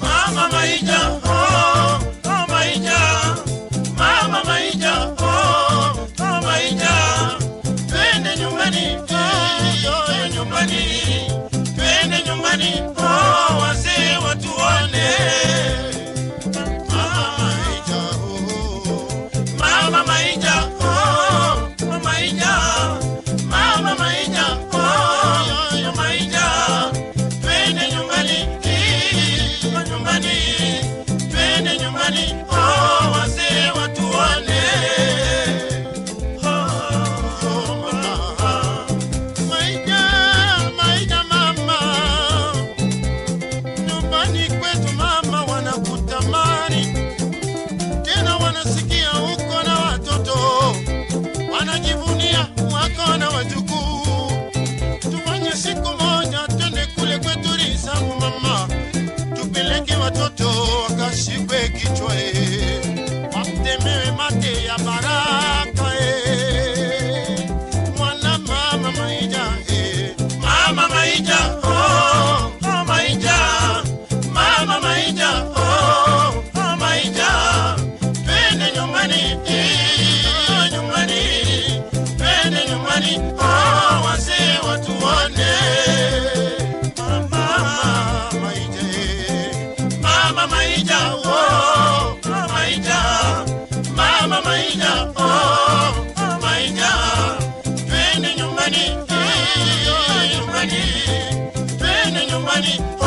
Mama Maija, Mama twende